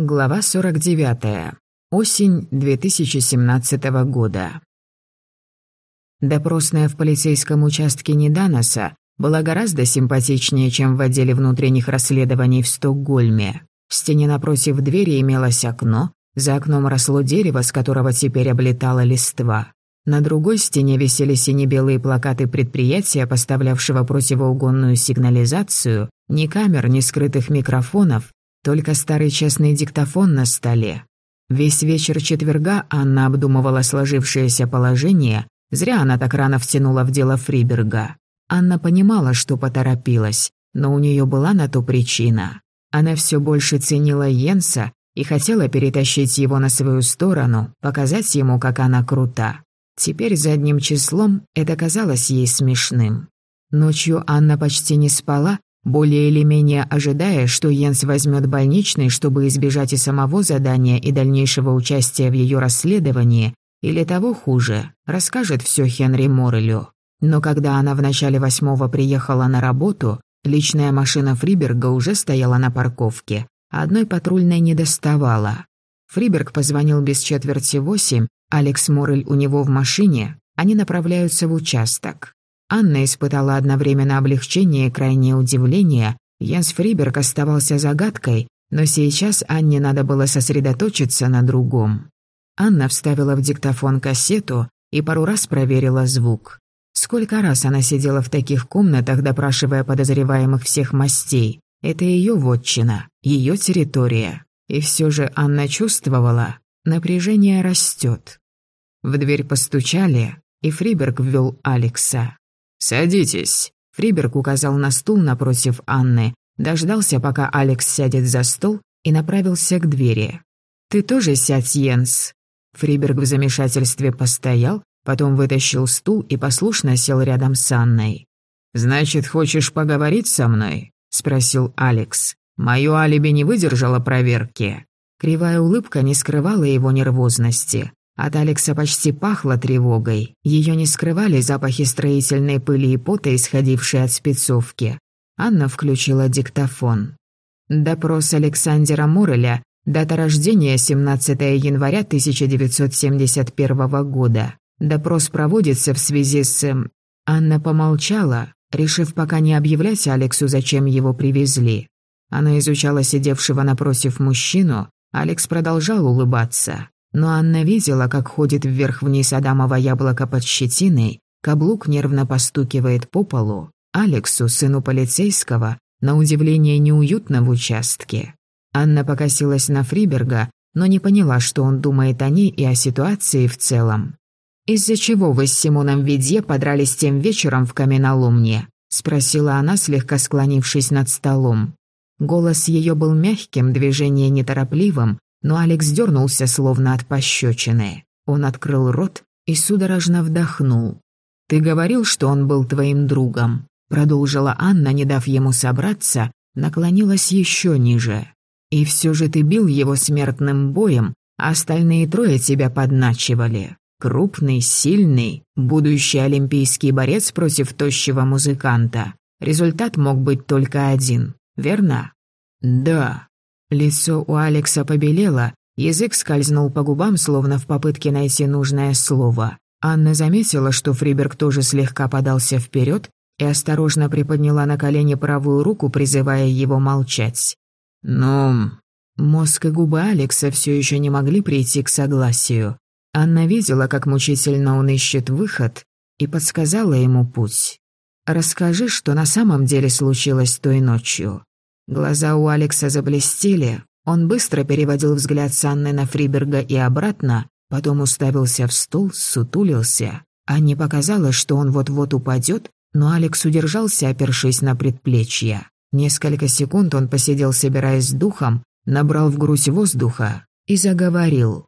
Глава 49. Осень 2017 года. Допросная в полицейском участке Неданоса была гораздо симпатичнее, чем в отделе внутренних расследований в Стокгольме. В стене напротив двери имелось окно, за окном росло дерево, с которого теперь облетала листва. На другой стене висели сине-белые плакаты предприятия, поставлявшего противоугонную сигнализацию, ни камер, ни скрытых микрофонов, только старый честный диктофон на столе. Весь вечер четверга Анна обдумывала сложившееся положение, зря она так рано втянула в дело Фриберга. Анна понимала, что поторопилась, но у нее была на то причина. Она все больше ценила Йенса и хотела перетащить его на свою сторону, показать ему, как она крута. Теперь задним числом это казалось ей смешным. Ночью Анна почти не спала, более или менее ожидая, что Йенс возьмет больничный, чтобы избежать и самого задания, и дальнейшего участия в ее расследовании, или того хуже, расскажет все Хенри Моррелю. Но когда она в начале восьмого приехала на работу, личная машина Фриберга уже стояла на парковке, а одной патрульной не доставала. Фриберг позвонил без четверти восемь, Алекс Моррель у него в машине, они направляются в участок. Анна испытала одновременно облегчение и крайнее удивление. Янс Фриберг оставался загадкой, но сейчас Анне надо было сосредоточиться на другом. Анна вставила в диктофон кассету и пару раз проверила звук. Сколько раз она сидела в таких комнатах, допрашивая подозреваемых всех мастей. Это ее вотчина, ее территория. И все же Анна чувствовала, напряжение растет. В дверь постучали, и Фриберг ввел Алекса. «Садитесь». Фриберг указал на стул напротив Анны, дождался, пока Алекс сядет за стол и направился к двери. «Ты тоже сядь, Йенс». Фриберг в замешательстве постоял, потом вытащил стул и послушно сел рядом с Анной. «Значит, хочешь поговорить со мной?» – спросил Алекс. «Моё алиби не выдержало проверки». Кривая улыбка не скрывала его нервозности. От Алекса почти пахло тревогой. Ее не скрывали запахи строительной пыли и пота, исходившие от спецовки. Анна включила диктофон. Допрос Александра Муреля, дата рождения 17 января 1971 года. Допрос проводится в связи с... Эм, Анна помолчала, решив пока не объявлять Алексу, зачем его привезли. Она изучала сидевшего напротив мужчину, Алекс продолжал улыбаться. Но Анна видела, как ходит вверх-вниз Адамово яблоко под щетиной, каблук нервно постукивает по полу. Алексу, сыну полицейского, на удивление неуютно в участке. Анна покосилась на Фриберга, но не поняла, что он думает о ней и о ситуации в целом. «Из-за чего вы с Симоном Видье подрались тем вечером в каменоломне?» – спросила она, слегка склонившись над столом. Голос ее был мягким, движение неторопливым, но Алекс дернулся словно от пощечины. Он открыл рот и судорожно вдохнул. «Ты говорил, что он был твоим другом», — продолжила Анна, не дав ему собраться, наклонилась еще ниже. «И все же ты бил его смертным боем, а остальные трое тебя подначивали. Крупный, сильный, будущий олимпийский борец против тощего музыканта. Результат мог быть только один, верно?» «Да», Лицо у Алекса побелело, язык скользнул по губам, словно в попытке найти нужное слово. Анна заметила, что Фриберг тоже слегка подался вперед и осторожно приподняла на колени правую руку, призывая его молчать. «Ну...» Мозг и губы Алекса все еще не могли прийти к согласию. Анна видела, как мучительно он ищет выход, и подсказала ему путь. «Расскажи, что на самом деле случилось той ночью». Глаза у Алекса заблестели. Он быстро переводил взгляд с Анны на Фриберга и обратно, потом уставился в стул, сутулился. Анне показалось, что он вот-вот упадет, но Алекс удержался, опершись на предплечье. Несколько секунд он посидел, собираясь с духом, набрал в грудь воздуха и заговорил.